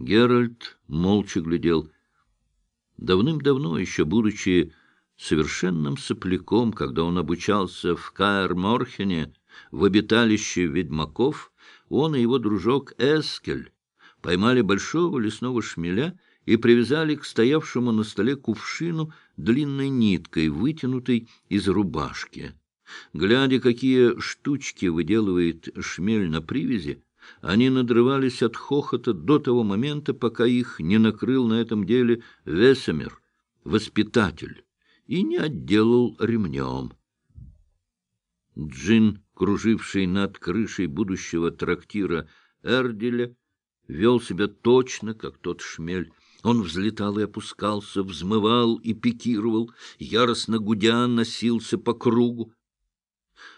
Геральт молча глядел. Давным-давно, еще будучи совершенным сопляком, когда он обучался в Каэр-Морхене, в обиталище ведьмаков, он и его дружок Эскель поймали большого лесного шмеля и привязали к стоявшему на столе кувшину длинной ниткой, вытянутой из рубашки. Глядя, какие штучки выделывает шмель на привязи, они надрывались от хохота до того момента, пока их не накрыл на этом деле Весемер, воспитатель, и не отделал ремнем. Джин, круживший над крышей будущего трактира Эрделя, вел себя точно, как тот шмель. Он взлетал и опускался, взмывал и пикировал, яростно гудя носился по кругу.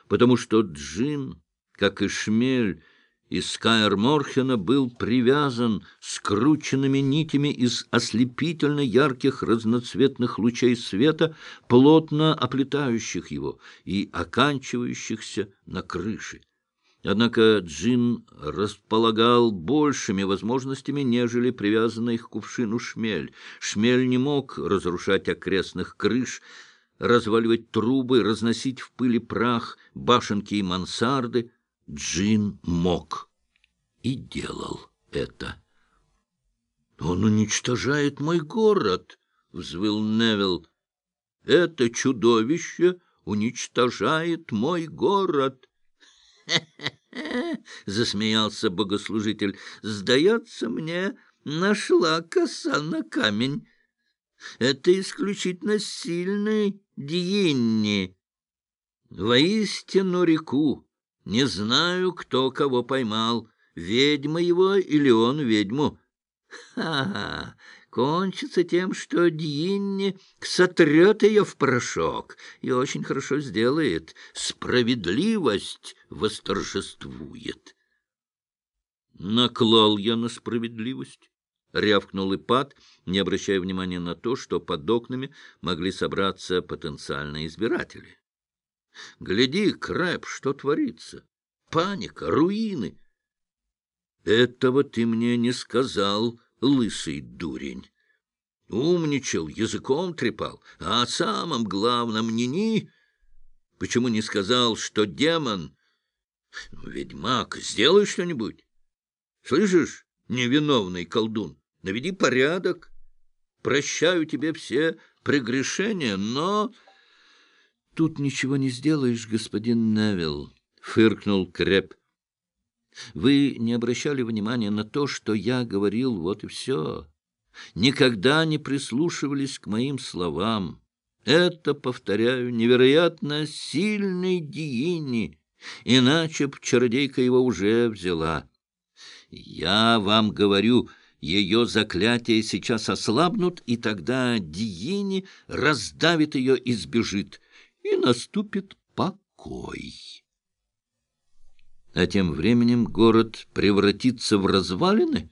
Потому что Джин, как и шмель, из Каэр-Морхена был привязан скрученными нитями из ослепительно ярких разноцветных лучей света, плотно оплетающих его и оканчивающихся на крыше. Однако Джин располагал большими возможностями, нежели привязанный к кувшину шмель. Шмель не мог разрушать окрестных крыш, разваливать трубы, разносить в пыли прах башенки и мансарды — Джин мог и делал это. «Он уничтожает мой город!» — взвыл Невилл. «Это чудовище уничтожает мой город!» засмеялся богослужитель. «Сдается мне, нашла коса на камень. Это исключительно сильный Дьенни. Воистину реку не знаю, кто кого поймал, ведьма его или он ведьму. Ха-ха! Кончится тем, что Дьинни сотрет ее в порошок и очень хорошо сделает. Справедливость восторжествует. Наклал я на справедливость. — рявкнул Ипат, не обращая внимания на то, что под окнами могли собраться потенциальные избиратели. Гляди, Крэп, что творится. Паника, руины. Этого ты мне не сказал, лысый дурень. Умничал, языком трепал, а о самом главном ни-ни. Почему не сказал, что демон? Ну, ведьмак, сделай что-нибудь. Слышишь, невиновный колдун, наведи порядок. Прощаю тебе все прегрешения, но... — Тут ничего не сделаешь, господин Невилл, — фыркнул Креп. — Вы не обращали внимания на то, что я говорил, вот и все. Никогда не прислушивались к моим словам. Это, повторяю, невероятно сильный Диини, иначе б чародейка его уже взяла. Я вам говорю, ее заклятия сейчас ослабнут, и тогда Диини раздавит ее и сбежит и наступит покой. А тем временем город превратится в развалины?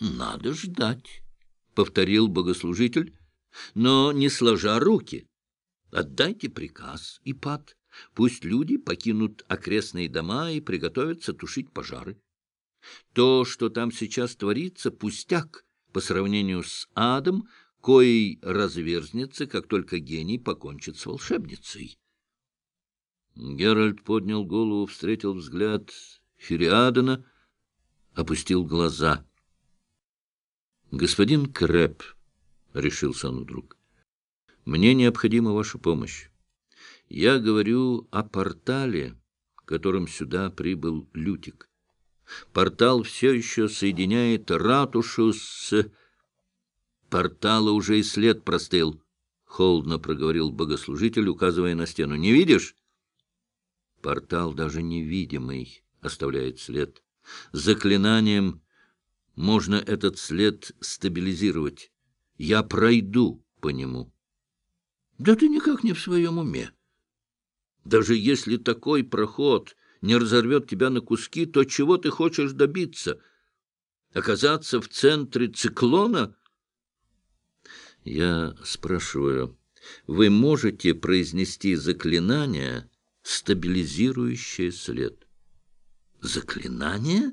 Надо ждать, — повторил богослужитель, но не сложа руки. Отдайте приказ, Ипат, пусть люди покинут окрестные дома и приготовятся тушить пожары. То, что там сейчас творится, пустяк по сравнению с адом, коей разверзнется, как только гений покончит с волшебницей. Геральт поднял голову, встретил взгляд Фериадена, опустил глаза. — Господин Крэп, — решился он вдруг, — мне необходима ваша помощь. Я говорю о портале, которым сюда прибыл Лютик. Портал все еще соединяет ратушу с... Портала уже и след простыл, — холодно проговорил богослужитель, указывая на стену. — Не видишь? Портал даже невидимый оставляет след. Заклинанием можно этот след стабилизировать. Я пройду по нему. Да ты никак не в своем уме. Даже если такой проход не разорвет тебя на куски, то чего ты хочешь добиться? Оказаться в центре циклона — я спрашиваю, вы можете произнести заклинание, стабилизирующее след? Заклинание?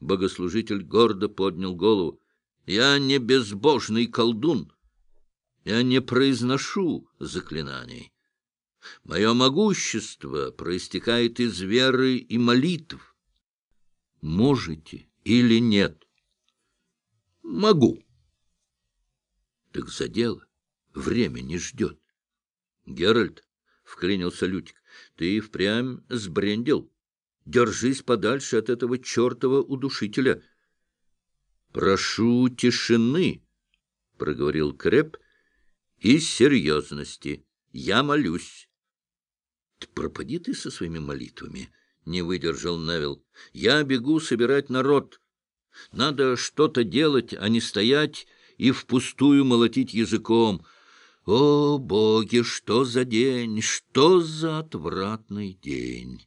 Богослужитель гордо поднял голову. «Я не безбожный колдун. Я не произношу заклинаний. Мое могущество проистекает из веры и молитв. Можете или нет? Могу. Так за дело. Время не ждет. Геральт, — вклинился Лютик, — ты впрямь сбрендил. Держись подальше от этого чертова удушителя. — Прошу тишины, — проговорил Креп, — и серьезности. Я молюсь. — Пропади ты со своими молитвами, — не выдержал Невил. — Я бегу собирать народ. Надо что-то делать, а не стоять и впустую молотить языком. О, боги, что за день, что за отвратный день!